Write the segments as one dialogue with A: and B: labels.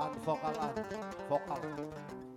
A: An vokal an vokal.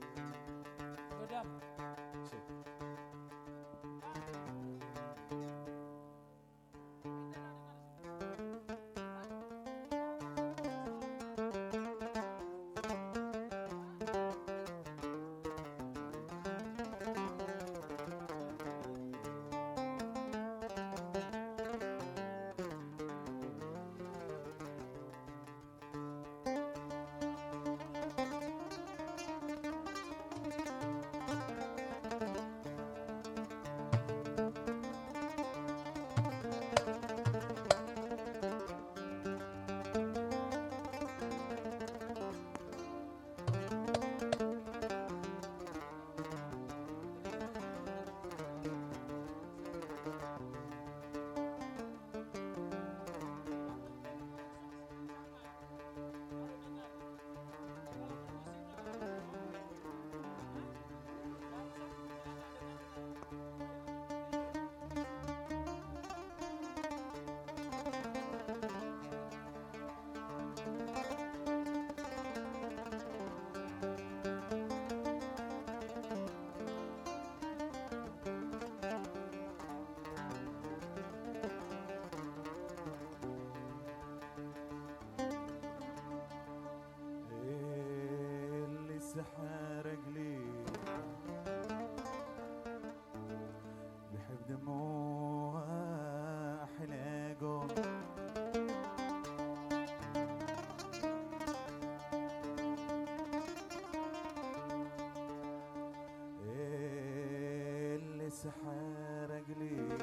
B: سحر قليل بحب دموع حلاقه اللي سحر قليل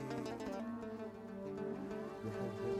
B: بحب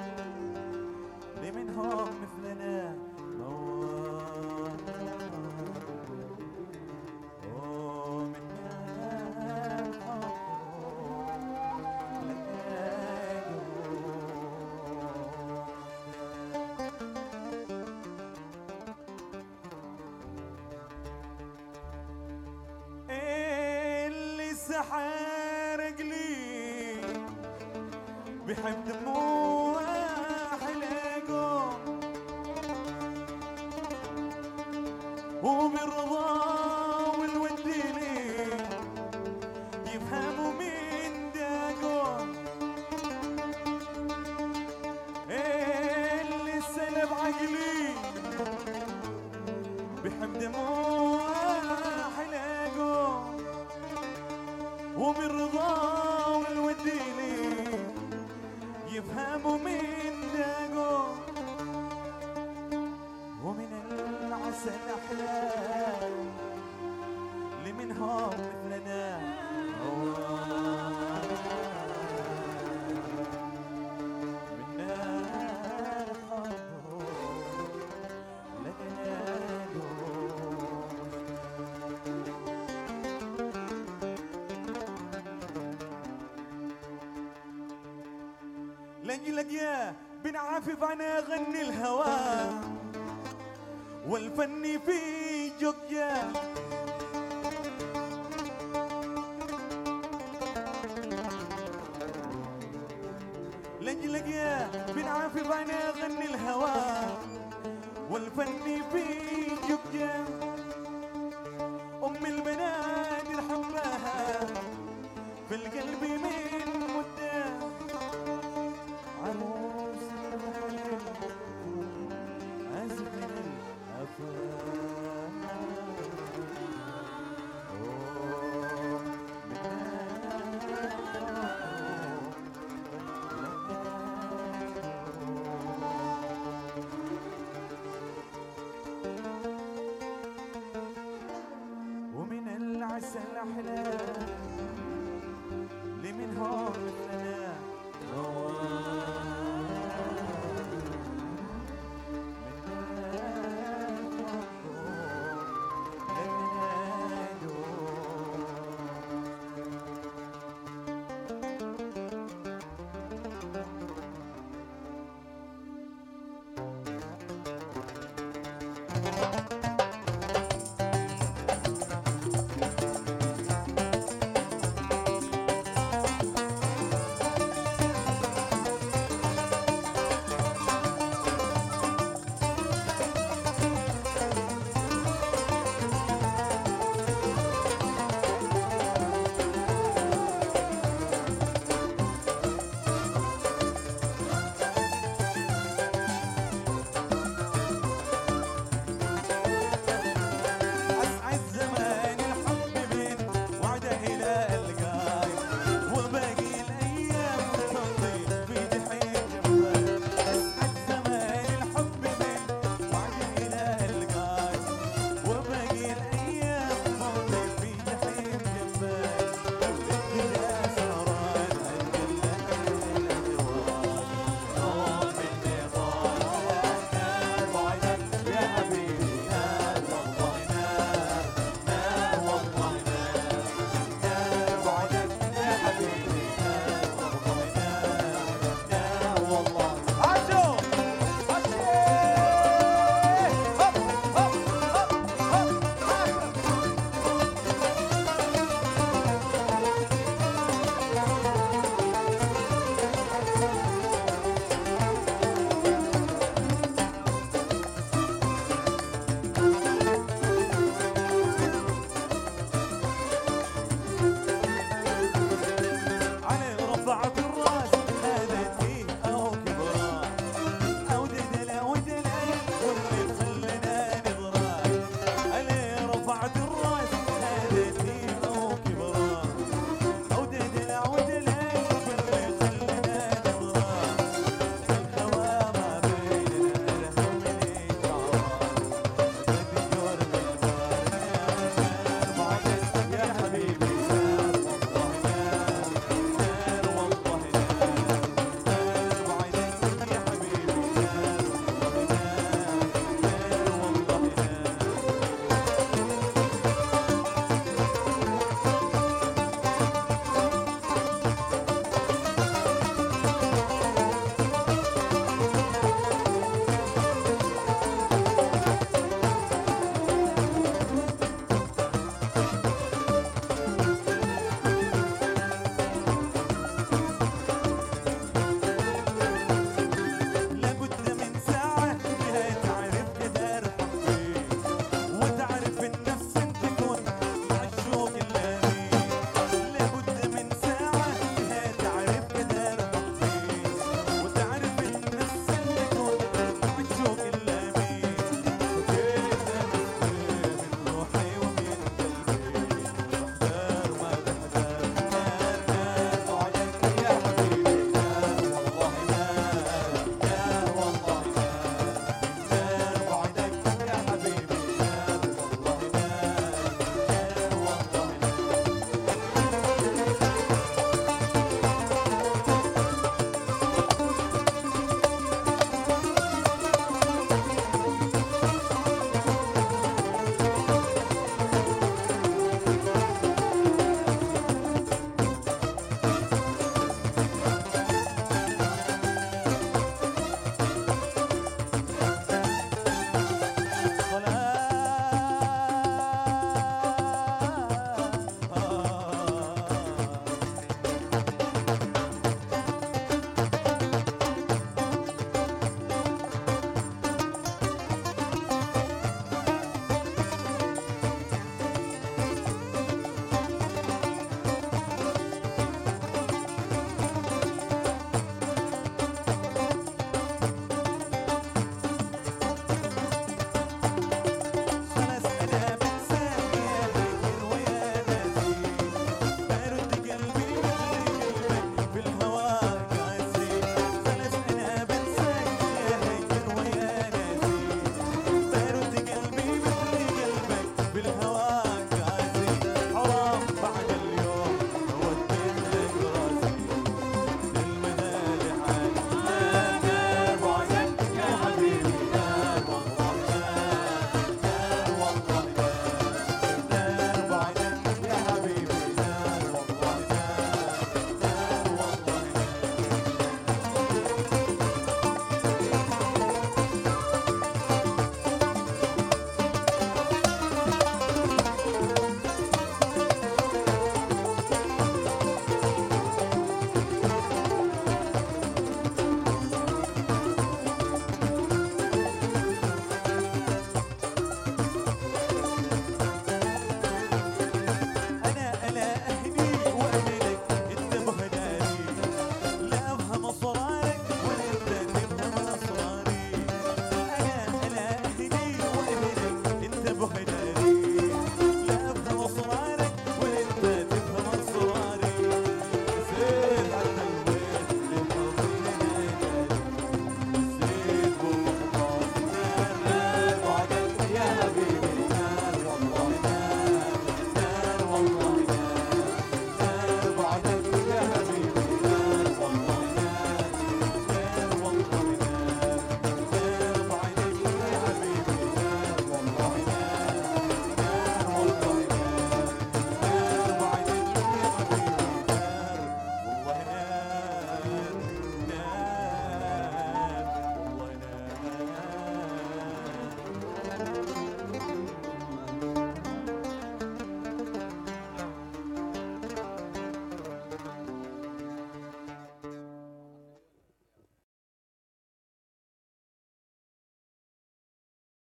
B: بحب دموع العسل أحلى لمنهم مثلنا. منا الحب لنا دوم لجلك يا بن عافف أنا اغني الهوى. والفن في جوكيا